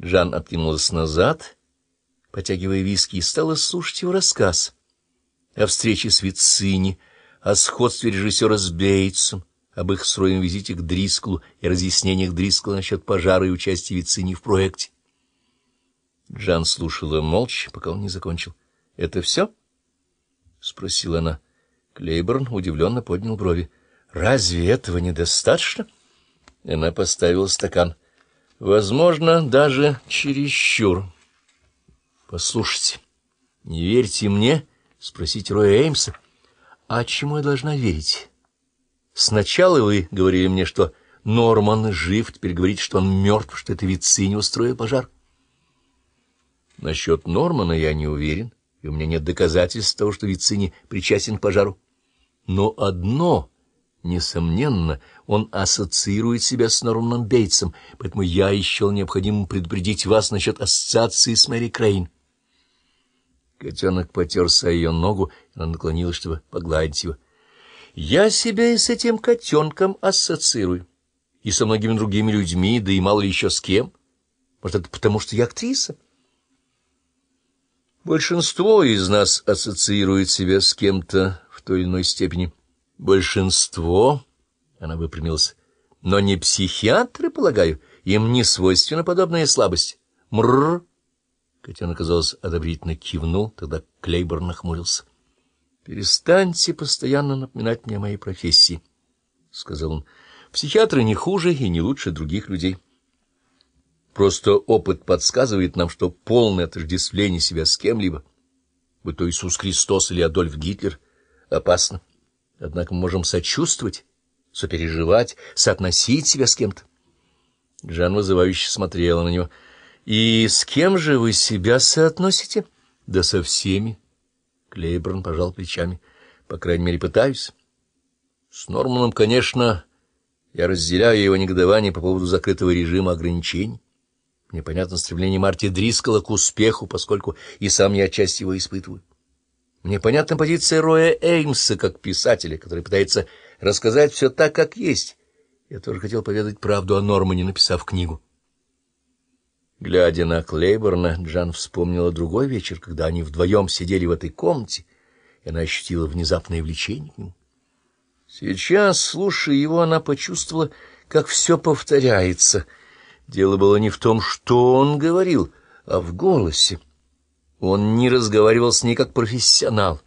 Джан откинулась назад, потягивая виски, и стала слушать его рассказ о встрече с Вицини, о сходстве режиссера с Бейтсом, об их сроем визите к Дрисклу и разъяснениях Дрискла насчет пожара и участия Вицини в проекте. Джан слушала молча, пока он не закончил. — Это все? — спросила она. Клейборн удивленно поднял брови. — Разве этого недостаточно? Она поставила стакан. — Возможно, даже чересчур. — Послушайте, не верьте мне? — спросите Роя Эймса. — А чему я должна верить? Сначала вы говорили мне, что Норман жив, теперь говорите, что он мертв, что это Вицини устроил пожар. — Насчет Нормана я не уверен, и у меня нет доказательств того, что Вицини причастен к пожару. Но одно, несомненно, он ассоциирует себя с Норманом Бейтсом, поэтому я счел необходимым предупредить вас насчет ассоциации с Мэри Крейн. Котенок потерся ее ногу, и она наклонилась, чтобы погладить его. Я себя и с этим котенком ассоциирую, и со многими другими людьми, да и мало ли еще с кем. Может, это потому, что я актриса? Большинство из нас ассоциирует себя с кем-то в той или иной степени. Большинство, она выпрямилась, но не психиатры, полагаю, им не свойственна подобная слабость. Мрррр. Котенок, казалось, одобрительно кивнул, тогда Клейбор нахмурился. — Перестаньте постоянно напоминать мне о моей профессии, — сказал он. — Психиатры не хуже и не лучше других людей. — Просто опыт подсказывает нам, что полное отождествление себя с кем-либо, будь то Иисус Христос или Адольф Гитлер, опасно. Однако мы можем сочувствовать, сопереживать, соотносить себя с кем-то. Жан вызывающе смотрела на него. — И с кем же вы себя соотносите? — Да со всеми. Клейборн пожал плечами. — По крайней мере, пытаюсь. С Норманом, конечно, я разделяю его негодование по поводу закрытого режима ограничений. Мне понятно стремление Марти Дрискала к успеху, поскольку и сам я отчасти его испытываю. Мне понятна позиция Роя Эймса как писателя, который пытается рассказать все так, как есть. Я тоже хотел поведать правду о Нормане, написав книгу. Глядя на Клейборна, Джан вспомнила другой вечер, когда они вдвоем сидели в этой комнате, и она ощутила внезапное влечение к нему. Сейчас, слушая его, она почувствовала, как все повторяется — Дело было не в том, что он говорил, а в голосе. Он не разговаривал с ней как профессионал.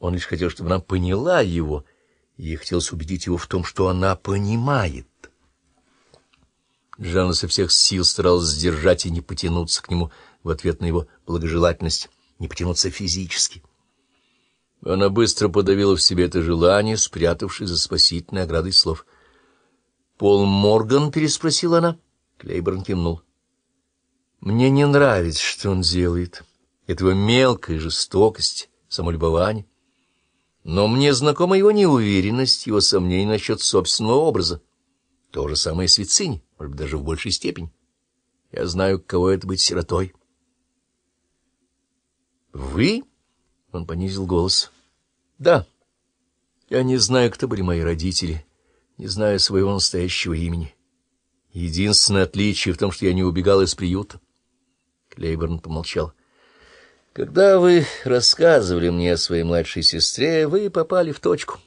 Он лишь хотел, чтобы она поняла его, и ей хотелось убедить его в том, что она понимает. Жанна со всех сил старалась сдержать и не потянуться к нему в ответ на его благожелательность, не потянуться физически. Она быстро подавила в себе это желание, спрятавшись за спасительной оградой слов. — Пол Морган? — переспросила она. — Клейборн кивнул. Мне не нравится, что он делает. Этого мелкая жестокость, самолюбование. Но мне знакома его неуверенность, его сомнения насчет собственного образа. То же самое с Вицини, может быть, даже в большей степени. Я знаю, кого это быть сиротой. «Вы?» — он понизил голос. «Да. Я не знаю, кто были мои родители, не знаю своего настоящего имени». Единственное отличие в том, что я не убегал из приюта. Клейборн помолчал. Когда вы рассказывали мне о своей младшей сестре, вы попали в точку.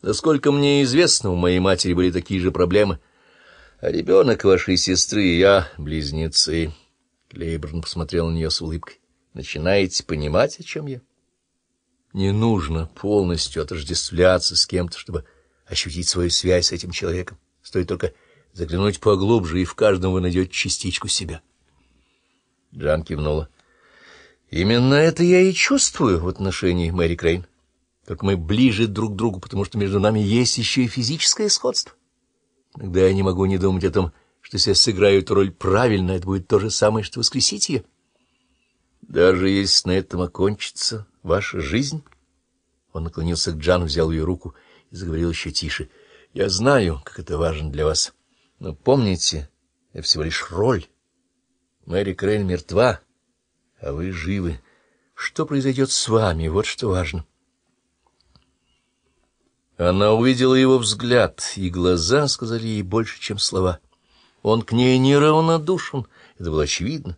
Насколько мне известно, у моей матери были такие же проблемы. А ребенок вашей сестры и я — близнецы. Клейборн посмотрел на нее с улыбкой. Начинаете понимать, о чем я? Не нужно полностью отождествляться с кем-то, чтобы ощутить свою связь с этим человеком. Стоит только заглянуть поглубже, и в каждом вы найдете частичку себя. Джан кивнула. Именно это я и чувствую в отношении Мэри Крейн. Только мы ближе друг к другу, потому что между нами есть еще и физическое сходство. Иногда я не могу не думать о том, что если я сыграю эту роль правильно, это будет то же самое, что воскресить ее. Даже если на этом окончится ваша жизнь... Он наклонился к Джан, взял ее руку и заговорил еще тише. — Я знаю, как это важно для вас. — но помните, это всего лишь роль. Мэри Крейн мертва, а вы живы. Что произойдет с вами, вот что важно. Она увидела его взгляд, и глаза сказали ей больше, чем слова. Он к ней неравнодушен, это было очевидно.